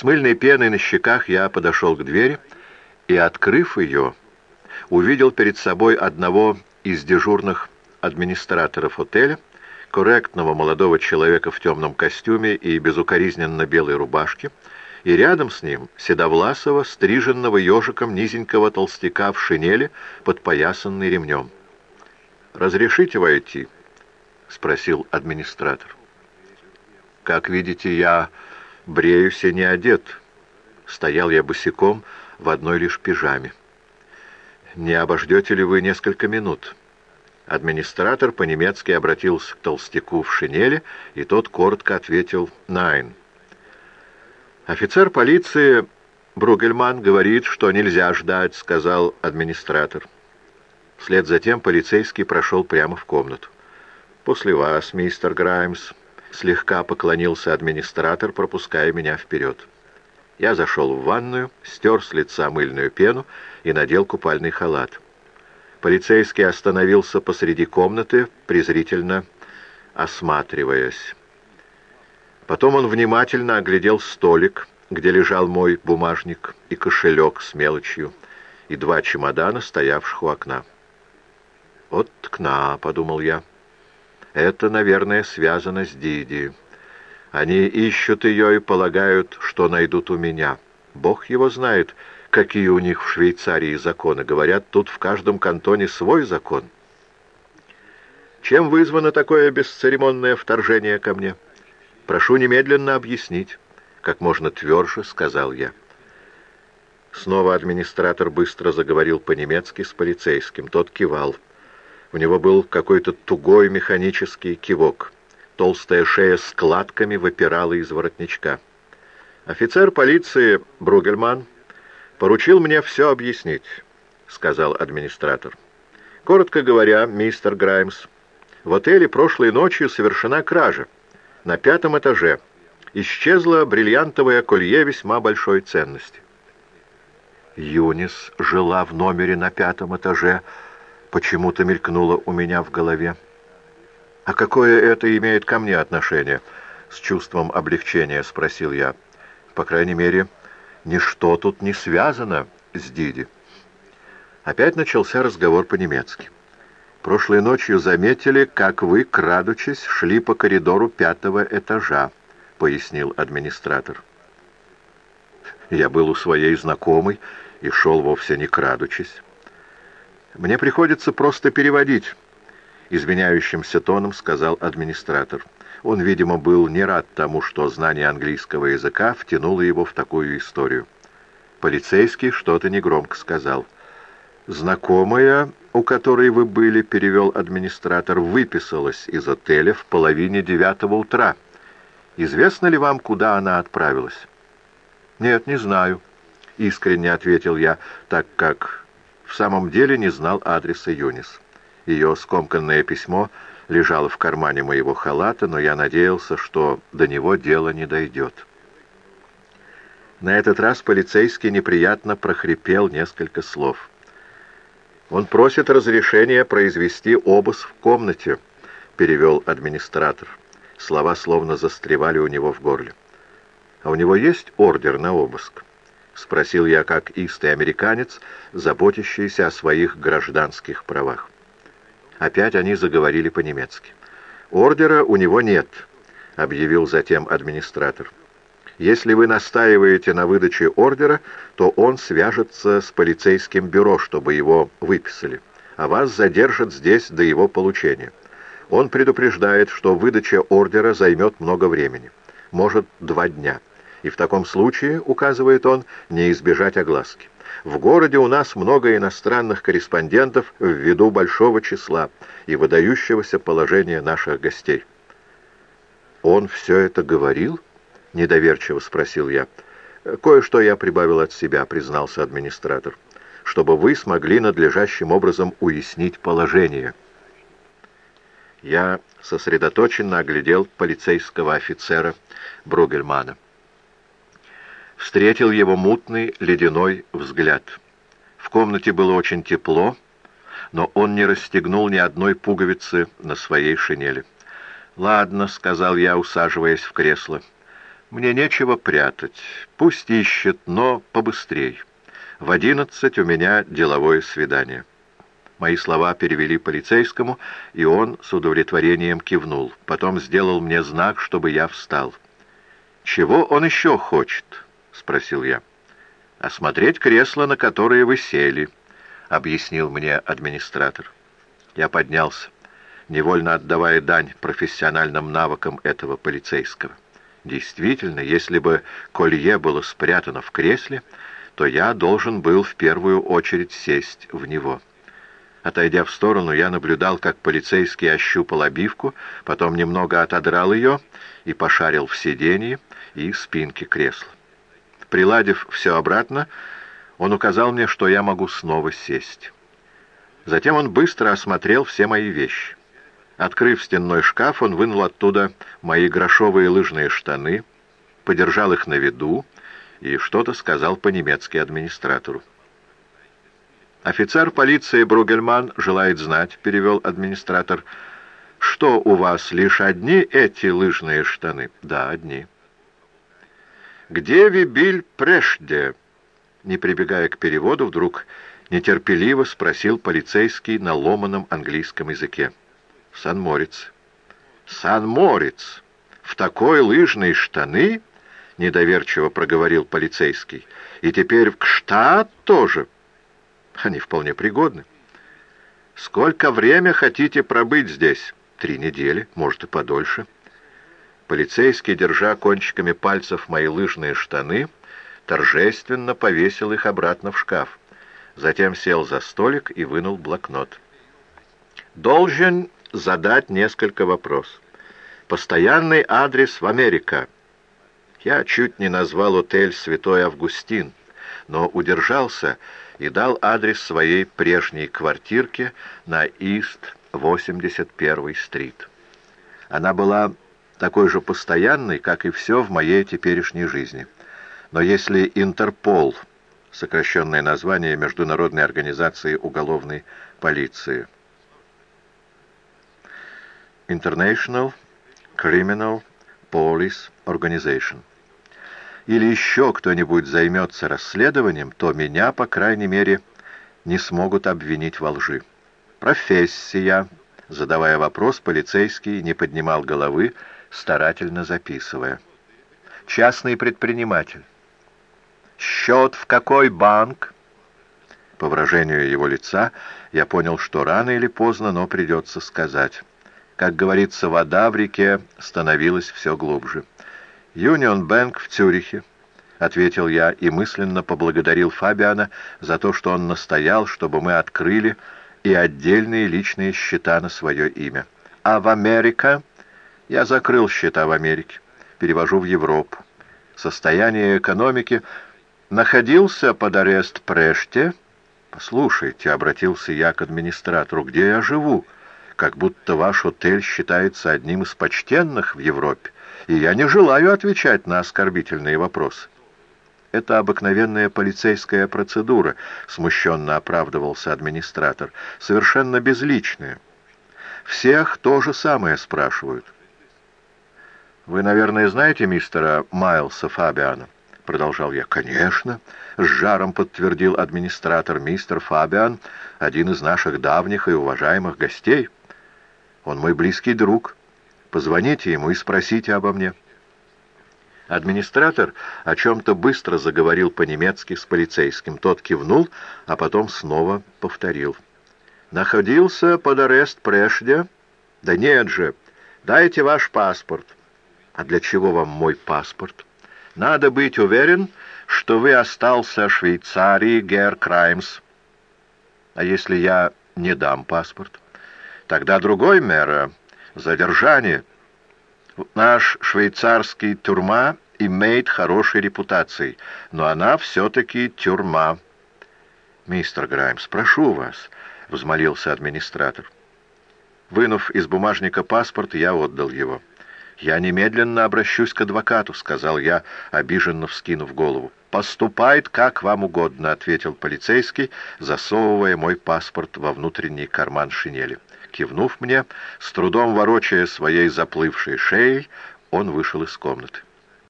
С мыльной пеной на щеках я подошел к двери и, открыв ее, увидел перед собой одного из дежурных администраторов отеля, корректного молодого человека в темном костюме и безукоризненно белой рубашке, и рядом с ним седовласого, стриженного ежиком низенького толстяка в шинели, подпоясанный ремнем. «Разрешите войти?» — спросил администратор. «Как видите, я бреюсь и не одет. Стоял я босиком в одной лишь пижаме. Не обождете ли вы несколько минут?» Администратор по-немецки обратился к толстяку в шинели, и тот коротко ответил «Найн». «Офицер полиции Бругельман говорит, что нельзя ждать», — сказал администратор. Вслед за тем полицейский прошел прямо в комнату. «После вас, мистер Граймс», — слегка поклонился администратор, пропуская меня вперед. Я зашел в ванную, стер с лица мыльную пену и надел купальный халат. Полицейский остановился посреди комнаты, презрительно осматриваясь. Потом он внимательно оглядел столик, где лежал мой бумажник и кошелек с мелочью, и два чемодана, стоявших у окна. «Вот ткна», — подумал я. «Это, наверное, связано с Диди. Они ищут ее и полагают, что найдут у меня. Бог его знает, какие у них в Швейцарии законы. Говорят, тут в каждом кантоне свой закон». «Чем вызвано такое бесцеремонное вторжение ко мне?» «Прошу немедленно объяснить», — как можно тверже сказал я. Снова администратор быстро заговорил по-немецки с полицейским. Тот кивал. У него был какой-то тугой механический кивок. Толстая шея складками выпирала из воротничка. «Офицер полиции Бругельман поручил мне все объяснить», — сказал администратор. «Коротко говоря, мистер Граймс, в отеле прошлой ночью совершена кража на пятом этаже. Исчезло бриллиантовое колье весьма большой ценности. Юнис жила в номере на пятом этаже, почему-то мелькнуло у меня в голове. «А какое это имеет ко мне отношение?» — с чувством облегчения спросил я. «По крайней мере, ничто тут не связано с Диди». Опять начался разговор по-немецки. Прошлой ночью заметили, как вы, крадучись, шли по коридору пятого этажа», — пояснил администратор. Я был у своей знакомой и шел вовсе не крадучись. «Мне приходится просто переводить», — извиняющимся тоном сказал администратор. Он, видимо, был не рад тому, что знание английского языка втянуло его в такую историю. Полицейский что-то негромко сказал — «Знакомая, у которой вы были, — перевел администратор, — выписалась из отеля в половине девятого утра. Известно ли вам, куда она отправилась?» «Нет, не знаю», — искренне ответил я, так как в самом деле не знал адреса Юнис. Ее скомканное письмо лежало в кармане моего халата, но я надеялся, что до него дело не дойдет. На этот раз полицейский неприятно прохрипел несколько слов. «Он просит разрешения произвести обыск в комнате», — перевел администратор. Слова словно застревали у него в горле. «А у него есть ордер на обыск?» — спросил я, как истый американец, заботящийся о своих гражданских правах. Опять они заговорили по-немецки. «Ордера у него нет», — объявил затем администратор. Если вы настаиваете на выдаче ордера, то он свяжется с полицейским бюро, чтобы его выписали, а вас задержат здесь до его получения. Он предупреждает, что выдача ордера займет много времени, может, два дня. И в таком случае, указывает он, не избежать огласки. В городе у нас много иностранных корреспондентов ввиду большого числа и выдающегося положения наших гостей. Он все это говорил? — недоверчиво спросил я. «Кое-что я прибавил от себя», — признался администратор, «чтобы вы смогли надлежащим образом уяснить положение». Я сосредоточенно оглядел полицейского офицера Бругельмана. Встретил его мутный ледяной взгляд. В комнате было очень тепло, но он не расстегнул ни одной пуговицы на своей шинели. «Ладно», — сказал я, усаживаясь в кресло, — Мне нечего прятать. Пусть ищет, но побыстрей. В одиннадцать у меня деловое свидание». Мои слова перевели полицейскому, и он с удовлетворением кивнул. Потом сделал мне знак, чтобы я встал. «Чего он еще хочет?» — спросил я. «Осмотреть кресло, на которое вы сели», — объяснил мне администратор. Я поднялся, невольно отдавая дань профессиональным навыкам этого полицейского. Действительно, если бы колье было спрятано в кресле, то я должен был в первую очередь сесть в него. Отойдя в сторону, я наблюдал, как полицейский ощупал обивку, потом немного отодрал ее и пошарил в сиденье и спинке кресла. Приладив все обратно, он указал мне, что я могу снова сесть. Затем он быстро осмотрел все мои вещи. Открыв стенной шкаф, он вынул оттуда мои грошовые лыжные штаны, подержал их на виду и что-то сказал по-немецки администратору. «Офицер полиции Бругельман желает знать», — перевел администратор, — «что у вас лишь одни эти лыжные штаны?» «Да, одни». «Где вы биль прежде?» Не прибегая к переводу, вдруг нетерпеливо спросил полицейский на ломаном английском языке. «Сан-Морец». «Сан-Морец! В такой лыжные штаны?» — недоверчиво проговорил полицейский. «И теперь в Кштадт тоже?» Они вполне пригодны. Сколько время хотите пробыть здесь? Три недели, может и подольше. Полицейский, держа кончиками пальцев мои лыжные штаны, торжественно повесил их обратно в шкаф. Затем сел за столик и вынул блокнот. «Должен задать несколько вопросов. Постоянный адрес в Америка. Я чуть не назвал отель «Святой Августин», но удержался и дал адрес своей прежней квартирки на Ист 81 стрит. Она была такой же постоянной, как и все в моей теперешней жизни. Но если Интерпол, сокращенное название Международной организации уголовной полиции, International Criminal Police Organization, или еще кто-нибудь займется расследованием, то меня, по крайней мере, не смогут обвинить во лжи. Профессия. Задавая вопрос, полицейский не поднимал головы, старательно записывая. Частный предприниматель. Счет в какой банк? По выражению его лица я понял, что рано или поздно, но придется сказать. Как говорится, вода в реке становилась все глубже. «Юнион Бэнк в Цюрихе», — ответил я и мысленно поблагодарил Фабиана за то, что он настоял, чтобы мы открыли и отдельные личные счета на свое имя. «А в Америка?» «Я закрыл счета в Америке, перевожу в Европу. Состояние экономики находился под арест прежде...» «Послушайте», — обратился я к администратору, — «где я живу? Как будто ваш отель считается одним из почтенных в Европе и я не желаю отвечать на оскорбительные вопросы. Это обыкновенная полицейская процедура, смущенно оправдывался администратор, совершенно безличная. Всех то же самое спрашивают. «Вы, наверное, знаете мистера Майлса Фабиана?» Продолжал я. «Конечно», — с жаром подтвердил администратор. «Мистер Фабиан — один из наших давних и уважаемых гостей. Он мой близкий друг». Позвоните ему и спросите обо мне». Администратор о чем-то быстро заговорил по-немецки с полицейским. Тот кивнул, а потом снова повторил. «Находился под арест прежде?» «Да нет же! Дайте ваш паспорт». «А для чего вам мой паспорт?» «Надо быть уверен, что вы остался в Швейцарии, Гер Краймс». «А если я не дам паспорт?» «Тогда другой мэра задержание. Наш швейцарский тюрьма имеет хорошей репутацией, но она все-таки тюрьма. «Мистер Граймс, прошу вас», — взмолился администратор. Вынув из бумажника паспорт, я отдал его. «Я немедленно обращусь к адвокату», — сказал я, обиженно вскинув голову. «Поступает, как вам угодно», — ответил полицейский, засовывая мой паспорт во внутренний карман шинели. Кивнув мне, с трудом ворочая своей заплывшей шеей, он вышел из комнаты.